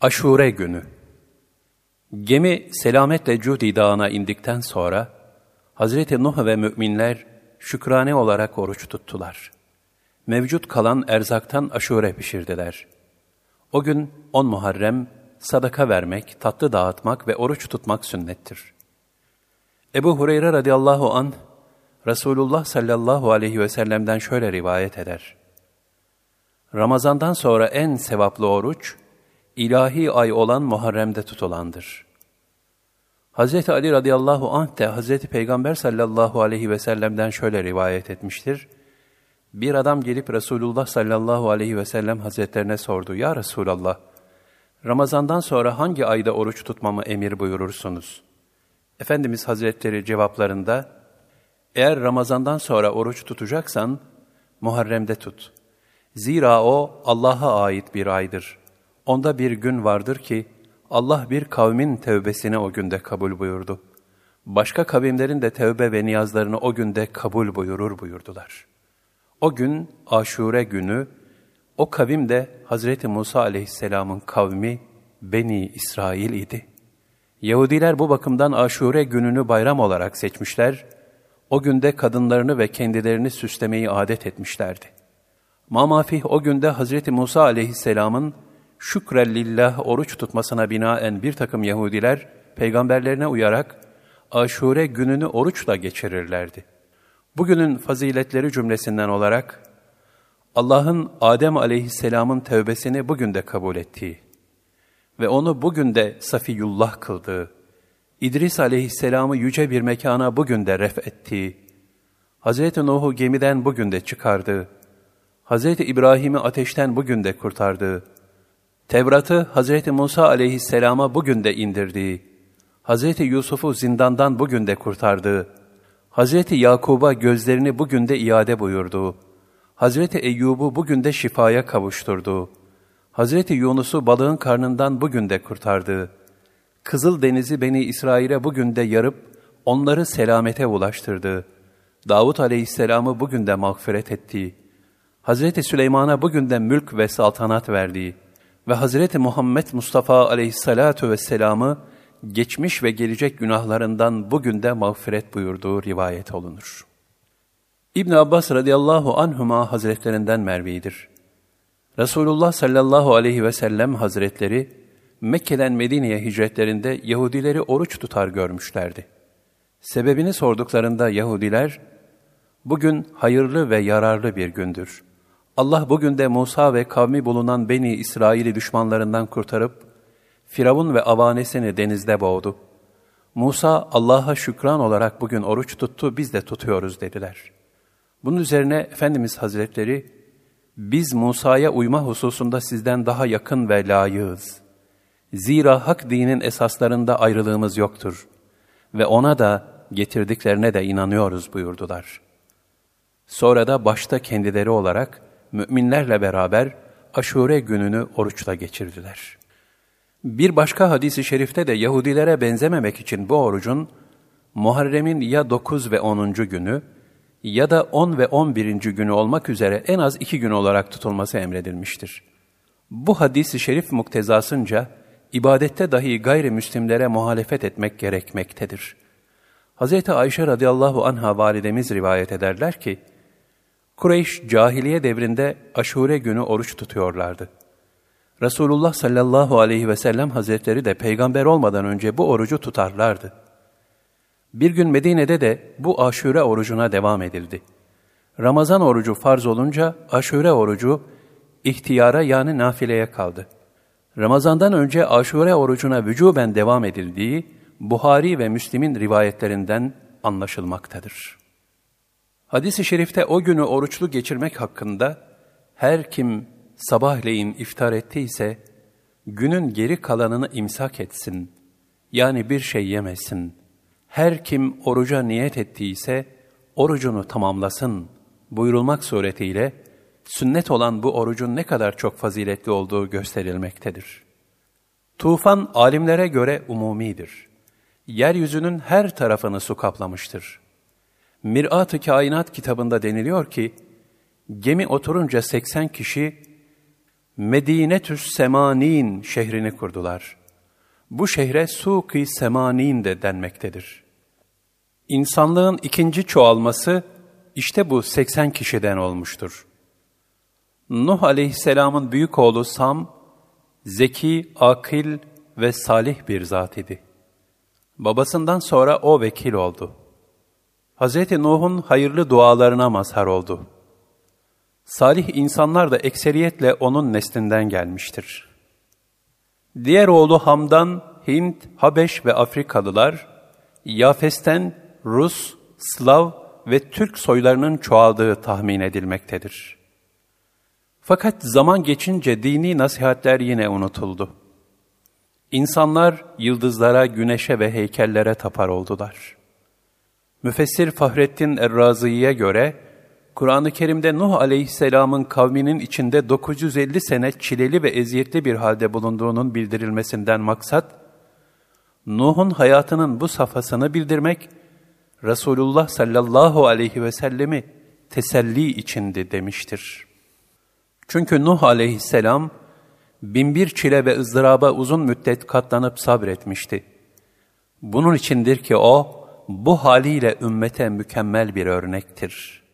Aşure günü Gemi selametle Cudi dağına indikten sonra Hazreti Nuh ve müminler şükrane olarak oruç tuttular. Mevcut kalan erzaktan aşure pişirdiler. O gün on Muharrem sadaka vermek, tatlı dağıtmak ve oruç tutmak sünnettir. Ebu Hureyre radıyallahu an Resulullah sallallahu aleyhi ve sellem'den şöyle rivayet eder. Ramazandan sonra en sevaplı oruç, ilahi ay olan Muharrem'de tutulandır. Hz. Ali radıyallahu anh de Hz. Peygamber sallallahu aleyhi ve sellem'den şöyle rivayet etmiştir. Bir adam gelip Resulullah sallallahu aleyhi ve sellem hazretlerine sordu. Ya Resulallah, Ramazandan sonra hangi ayda oruç tutmamı emir buyurursunuz? Efendimiz Hazretleri cevaplarında, eğer Ramazandan sonra oruç tutacaksan, Muharrem'de tut. Zira o Allah'a ait bir aydır. Onda bir gün vardır ki, Allah bir kavmin tevbesini o günde kabul buyurdu. Başka kavimlerin de tevbe ve niyazlarını o günde kabul buyurur buyurdular. O gün aşure günü, o kavim de Hazreti Musa aleyhisselamın kavmi Beni İsrail idi. Yahudiler bu bakımdan aşure gününü bayram olarak seçmişler, o günde kadınlarını ve kendilerini süslemeyi adet etmişlerdi. Mamafih o günde Hazreti Musa aleyhisselamın şükrellillah oruç tutmasına binaen bir takım Yahudiler peygamberlerine uyarak aşure gününü oruçla geçirirlerdi. Bugünün faziletleri cümlesinden olarak Allah'ın Adem aleyhisselamın tevbesini bugün de kabul ettiği ve onu bugün de Safiyullah kıldığı, İdris aleyhisselamı yüce bir mekana bugün de ref ettiği, Hz. Nuh'u gemiden bugün de çıkardığı, Hz. İbrahim'i ateşten bugün de kurtardığı, Tevrat'ı Hz. Musa aleyhisselama bugün de indirdiği, Hz. Yusuf'u zindandan bugün de kurtardığı, Hz. Yakub'a gözlerini bugün de iade buyurduğu, Hz. Eyyub'u bugün de şifaya kavuşturduğu, Hz. Yunus'u balığın karnından bugün de kurtardığı, Kızıl Denizi Beni İsrail'e bugün de yarıp onları selamete ulaştırdığı, Davut aleyhisselamı bugün de mağfiret ettiği, Hz. Süleyman'a bugün de mülk ve saltanat verdiği ve Hz. Muhammed Mustafa aleyhissalatu vesselam'ı geçmiş ve gelecek günahlarından bugün de mağfiret buyurduğu rivayet olunur. İbn Abbas radıyallahu anhuma hazretlerinden mervidir. Resulullah sallallahu aleyhi ve sellem hazretleri Mekke'den Medine'ye hicretlerinde Yahudileri oruç tutar görmüşlerdi. Sebebini sorduklarında Yahudiler, bugün hayırlı ve yararlı bir gündür. Allah bugün de Musa ve kavmi bulunan Beni İsrail'i düşmanlarından kurtarıp, Firavun ve avanesini denizde boğdu. Musa Allah'a şükran olarak bugün oruç tuttu, biz de tutuyoruz dediler. Bunun üzerine Efendimiz Hazretleri, biz Musa'ya uyma hususunda sizden daha yakın ve layığız. Zira hak dinin esaslarında ayrılığımız yoktur ve ona da getirdiklerine de inanıyoruz buyurdular. Sonra da başta kendileri olarak müminlerle beraber aşure gününü oruçla geçirdiler. Bir başka hadisi şerifte de Yahudilere benzememek için bu orucun Muharrem'in ya 9 ve 10. günü ya da 10 ve 11. günü olmak üzere en az iki gün olarak tutulması emredilmiştir. Bu hadisi şerif muktezasınca ibadette dahi gayrimüslimlere muhalefet etmek gerekmektedir. Hz. Ayşe radıyallahu anha validemiz rivayet ederler ki, Kureyş cahiliye devrinde aşure günü oruç tutuyorlardı. Resulullah sallallahu aleyhi ve sellem hazretleri de peygamber olmadan önce bu orucu tutarlardı. Bir gün Medine'de de bu aşure orucuna devam edildi. Ramazan orucu farz olunca aşure orucu ihtiyara yani nafileye kaldı. Ramazandan önce aşure orucuna vücuben devam edildiği Buhari ve Müslim'in rivayetlerinden anlaşılmaktadır. Hadis-i şerifte o günü oruçlu geçirmek hakkında her kim sabahleyin iftar ettiyse günün geri kalanını imsak etsin. Yani bir şey yemesin. Her kim oruca niyet ettiyse orucunu tamamlasın buyurulmak suretiyle sünnet olan bu orucun ne kadar çok faziletli olduğu gösterilmektedir. Tufan alimlere göre umumidir. Yeryüzünün her tarafını su kaplamıştır. Mirat-ı Kainat kitabında deniliyor ki, gemi oturunca 80 kişi Medinetüs Semanin şehrini kurdular. Bu şehre Suki Semanin de denmektedir. İnsanlığın ikinci çoğalması işte bu 80 kişiden olmuştur. Nuh aleyhisselamın büyük oğlu Sam, zeki, akil ve salih bir zat idi. Babasından sonra o vekil oldu. Hz. Nuh'un hayırlı dualarına mazhar oldu. Salih insanlar da ekseriyetle onun neslinden gelmiştir. Diğer oğlu Ham'dan Hint, Habeş ve Afrikalılar, Yafes'ten Rus, Slav ve Türk soylarının çoğaldığı tahmin edilmektedir. Fakat zaman geçince dini nasihatler yine unutuldu. İnsanlar yıldızlara, güneşe ve heykellere tapar oldular. Müfessir Fahrettin Errazi'ye göre, Kur'an-ı Kerim'de Nuh aleyhisselamın kavminin içinde 950 sene çileli ve eziyetli bir halde bulunduğunun bildirilmesinden maksat, Nuh'un hayatının bu safhasını bildirmek, Resulullah sallallahu aleyhi ve sellemi teselli içindi demiştir. Çünkü Nuh aleyhisselam, binbir çile ve ızdıraba uzun müddet katlanıp sabretmişti. Bunun içindir ki o, bu haliyle ümmete mükemmel bir örnektir.''